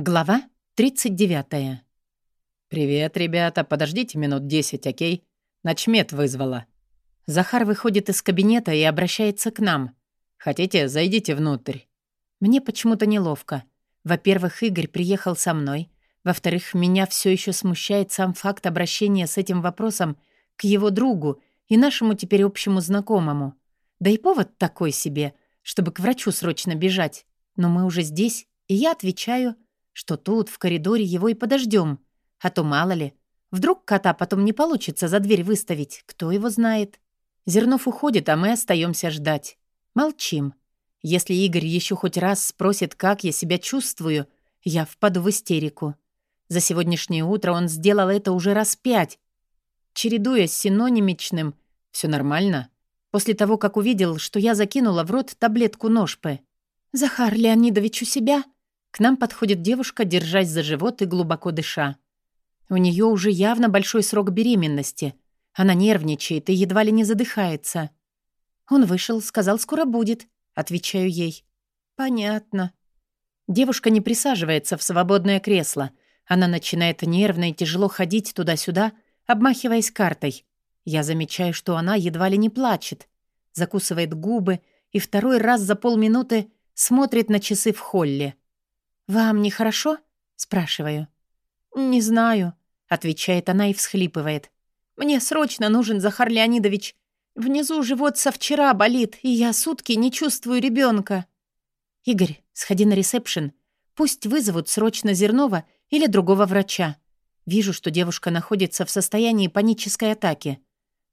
Глава 39. «Привет, ребята. Подождите минут десять, окей? Начмет вызвала». Захар выходит из кабинета и обращается к нам. «Хотите, зайдите внутрь». Мне почему-то неловко. Во-первых, Игорь приехал со мной. Во-вторых, меня все еще смущает сам факт обращения с этим вопросом к его другу и нашему теперь общему знакомому. Да и повод такой себе, чтобы к врачу срочно бежать. Но мы уже здесь, и я отвечаю — что тут, в коридоре, его и подождем. А то мало ли. Вдруг кота потом не получится за дверь выставить. Кто его знает? Зернов уходит, а мы остаемся ждать. Молчим. Если Игорь еще хоть раз спросит, как я себя чувствую, я впаду в истерику. За сегодняшнее утро он сделал это уже раз пять, чередуя с синонимичным «все нормально», после того, как увидел, что я закинула в рот таблетку ножпы. «Захар Леонидович у себя?» К нам подходит девушка, держась за живот и глубоко дыша. У нее уже явно большой срок беременности. Она нервничает и едва ли не задыхается. Он вышел, сказал, скоро будет. Отвечаю ей. Понятно. Девушка не присаживается в свободное кресло. Она начинает нервно и тяжело ходить туда-сюда, обмахиваясь картой. Я замечаю, что она едва ли не плачет. Закусывает губы и второй раз за полминуты смотрит на часы в холле. «Вам нехорошо?» — спрашиваю. «Не знаю», — отвечает она и всхлипывает. «Мне срочно нужен Захар Леонидович. Внизу живот со вчера болит, и я сутки не чувствую ребенка. «Игорь, сходи на ресепшн. Пусть вызовут срочно Зернова или другого врача. Вижу, что девушка находится в состоянии панической атаки.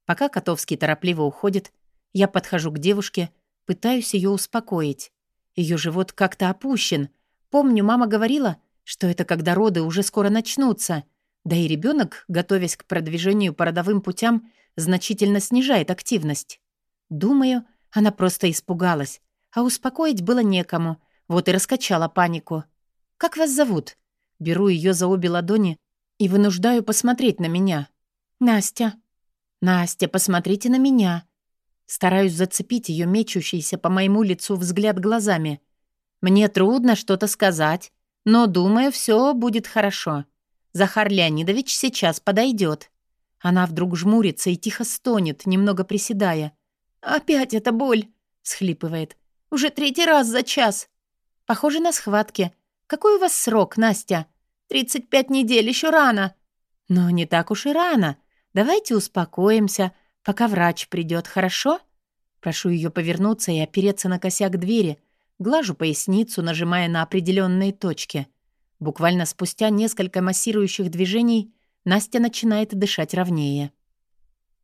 Пока Котовский торопливо уходит, я подхожу к девушке, пытаюсь ее успокоить. Ее живот как-то опущен — Помню, мама говорила, что это когда роды уже скоро начнутся, да и ребенок, готовясь к продвижению по родовым путям, значительно снижает активность. Думаю, она просто испугалась, а успокоить было некому, вот и раскачала панику. «Как вас зовут?» Беру ее за обе ладони и вынуждаю посмотреть на меня. «Настя». «Настя, посмотрите на меня». Стараюсь зацепить ее мечущийся по моему лицу взгляд глазами. Мне трудно что-то сказать, но, думаю, все будет хорошо. Захар Леонидович сейчас подойдет. Она вдруг жмурится и тихо стонет, немного приседая. «Опять эта боль!» — схлипывает. «Уже третий раз за час!» «Похоже на схватки. Какой у вас срок, Настя?» «Тридцать пять недель, еще рано!» «Но не так уж и рано. Давайте успокоимся, пока врач придет, хорошо?» Прошу ее повернуться и опереться на косяк двери, Глажу поясницу, нажимая на определенные точки. Буквально спустя несколько массирующих движений Настя начинает дышать ровнее.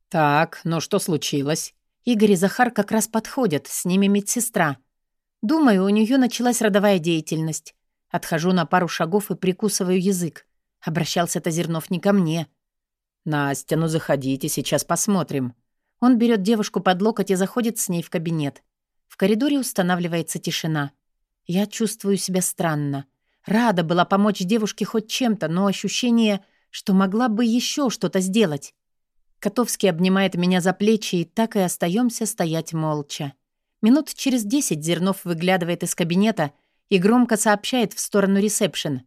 «Так, ну что случилось?» Игорь и Захар как раз подходят, с ними медсестра. Думаю, у нее началась родовая деятельность. Отхожу на пару шагов и прикусываю язык. Обращался-то Зернов не ко мне. «Настя, ну заходите, сейчас посмотрим». Он берет девушку под локоть и заходит с ней в кабинет. Коридоре устанавливается тишина. Я чувствую себя странно. Рада была помочь девушке хоть чем-то, но ощущение, что могла бы еще что-то сделать. Котовский обнимает меня за плечи, и так и остаемся стоять молча. Минут через десять Зернов выглядывает из кабинета и громко сообщает в сторону ресепшн.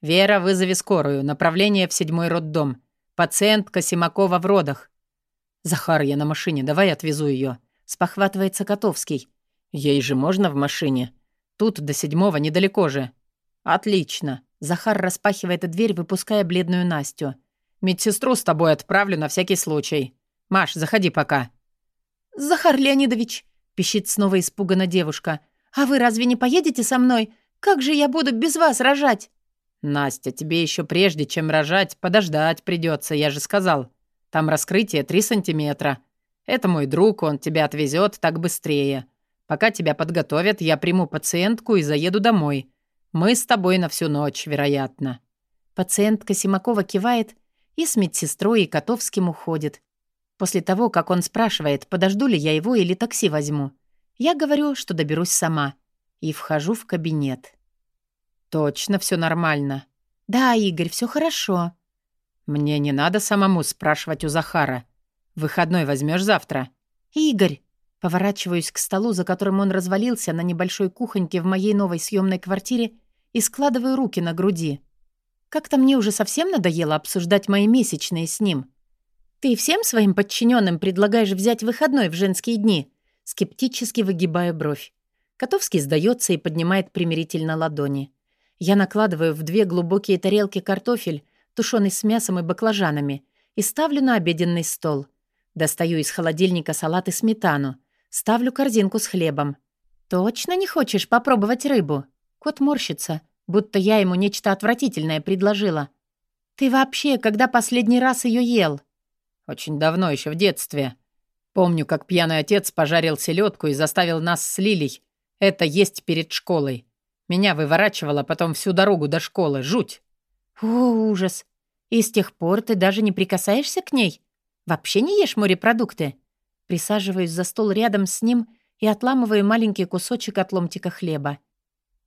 «Вера, вызови скорую. Направление в седьмой роддом. Пациентка Симакова в родах». «Захар, я на машине. Давай отвезу ее. спохватывается Котовский. Ей же можно в машине. Тут до седьмого недалеко же. Отлично. Захар распахивает дверь, выпуская бледную Настю. Медсестру с тобой отправлю на всякий случай. Маш, заходи пока. Захар Леонидович, пищит снова испуганно девушка. А вы разве не поедете со мной? Как же я буду без вас рожать? Настя, тебе еще прежде, чем рожать, подождать придется, я же сказал. Там раскрытие три сантиметра. Это мой друг, он тебя отвезет так быстрее. Пока тебя подготовят, я приму пациентку и заеду домой. Мы с тобой на всю ночь, вероятно». Пациентка Симакова кивает и с медсестрой и Котовским уходит. После того, как он спрашивает, подожду ли я его или такси возьму, я говорю, что доберусь сама. И вхожу в кабинет. «Точно все нормально?» «Да, Игорь, все хорошо». «Мне не надо самому спрашивать у Захара. Выходной возьмешь завтра?» «Игорь, Поворачиваюсь к столу, за которым он развалился на небольшой кухоньке в моей новой съемной квартире, и складываю руки на груди. Как-то мне уже совсем надоело обсуждать мои месячные с ним. «Ты всем своим подчиненным предлагаешь взять выходной в женские дни?» Скептически выгибаю бровь. Котовский сдается и поднимает примирительно ладони. Я накладываю в две глубокие тарелки картофель, тушеный с мясом и баклажанами, и ставлю на обеденный стол. Достаю из холодильника салат и сметану. Ставлю корзинку с хлебом. «Точно не хочешь попробовать рыбу?» Кот морщится, будто я ему нечто отвратительное предложила. «Ты вообще когда последний раз ее ел?» «Очень давно, еще в детстве. Помню, как пьяный отец пожарил селедку и заставил нас с Лилей это есть перед школой. Меня выворачивало потом всю дорогу до школы. Жуть. О, ужас. И с тех пор ты даже не прикасаешься к ней? Вообще не ешь морепродукты? Присаживаюсь за стол рядом с ним и отламываю маленький кусочек от ломтика хлеба.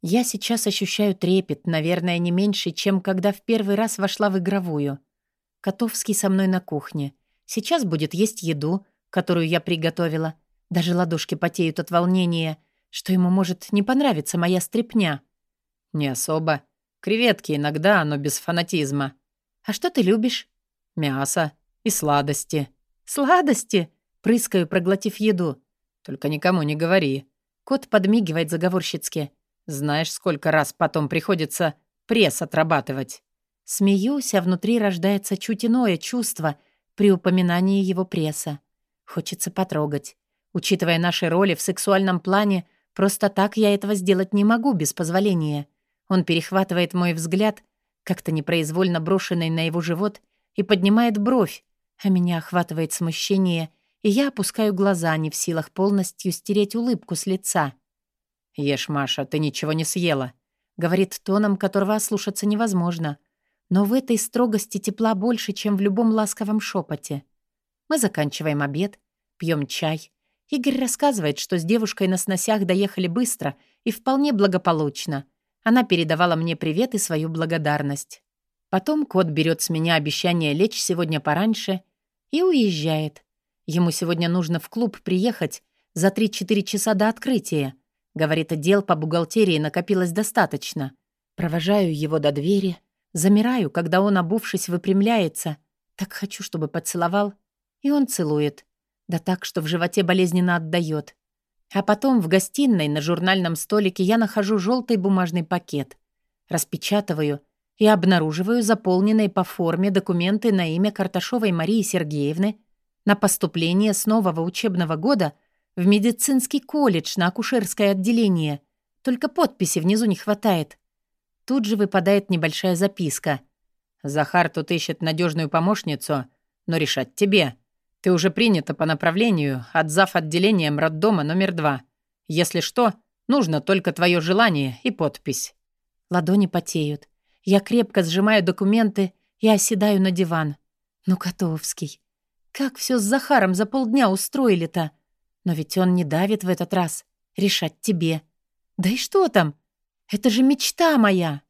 Я сейчас ощущаю трепет, наверное, не меньше, чем когда в первый раз вошла в игровую. Котовский со мной на кухне. Сейчас будет есть еду, которую я приготовила. Даже ладошки потеют от волнения — что ему может не понравиться моя стряпня. Не особо. Креветки иногда, но без фанатизма. А что ты любишь? Мясо и сладости. Сладости? Прыскаю, проглотив еду. Только никому не говори. Кот подмигивает заговорщицки. Знаешь, сколько раз потом приходится пресс отрабатывать. Смеюсь, а внутри рождается чуть иное чувство при упоминании его пресса. Хочется потрогать. Учитывая наши роли в сексуальном плане, Просто так я этого сделать не могу без позволения. Он перехватывает мой взгляд, как-то непроизвольно брошенный на его живот, и поднимает бровь, а меня охватывает смущение, и я опускаю глаза, не в силах полностью стереть улыбку с лица. «Ешь, Маша, ты ничего не съела», — говорит тоном, которого ослушаться невозможно. Но в этой строгости тепла больше, чем в любом ласковом шепоте. Мы заканчиваем обед, пьем чай, Игорь рассказывает, что с девушкой на сносях доехали быстро и вполне благополучно. Она передавала мне привет и свою благодарность. Потом кот берет с меня обещание лечь сегодня пораньше и уезжает. Ему сегодня нужно в клуб приехать за 3-4 часа до открытия. Говорит, дел по бухгалтерии накопилось достаточно. Провожаю его до двери, замираю, когда он, обувшись, выпрямляется. Так хочу, чтобы поцеловал. И он целует. Да так, что в животе болезненно отдает. А потом в гостиной на журнальном столике я нахожу желтый бумажный пакет. Распечатываю и обнаруживаю заполненные по форме документы на имя Карташовой Марии Сергеевны на поступление с нового учебного года в медицинский колледж на акушерское отделение. Только подписи внизу не хватает. Тут же выпадает небольшая записка. «Захар тут ищет надежную помощницу, но решать тебе. Ты уже принята по направлению от зав. отделением роддома номер два. Если что, нужно только твое желание и подпись». Ладони потеют. Я крепко сжимаю документы и оседаю на диван. Ну, Котовский, как все с Захаром за полдня устроили-то? Но ведь он не давит в этот раз. Решать тебе. Да и что там? Это же мечта моя.